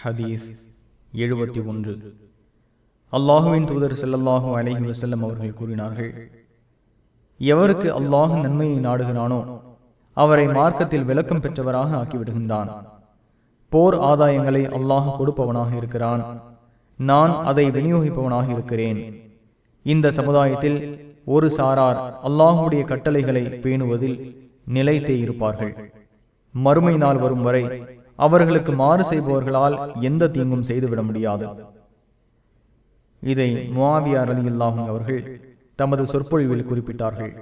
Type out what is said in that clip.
ஹதீஸ் எழுபத்தி ஒன்று. அல்லாஹுவின் தூதர் ஸல்லல்லாஹு அலஹி வசல்லம் அவர்கள் கூறினார்கள் எவருக்கு அல்லாஹ் நன்மையை நாடுகிறானோ அவரை மார்க்கத்தில் விளக்கம் பெற்றவராக ஆக்கிவிடுகின்றான். போர் ஆதாயங்களை அல்லாஹ் கொடுப்பவனாக இருக்கிறான். நான் அதை விநியோகிப்பவனாக இருக்கிறேன். இந்த சமுதாயத்தில் ஒரு சாரார் அல்லாஹுடைய கட்டளைகளை பேணுவதில் நிலைத்தே இருப்பார்கள். மறுமை நாள் வரும் வரை அவர்களுக்கு மாறு செய்பவர்களால் எந்த தீங்கும் செய்துவிட முடியாது. இதை முவாவியார் அலி அவர்கள் தமது சொற்பொழிவில் குறிப்பிட்டார்கள்.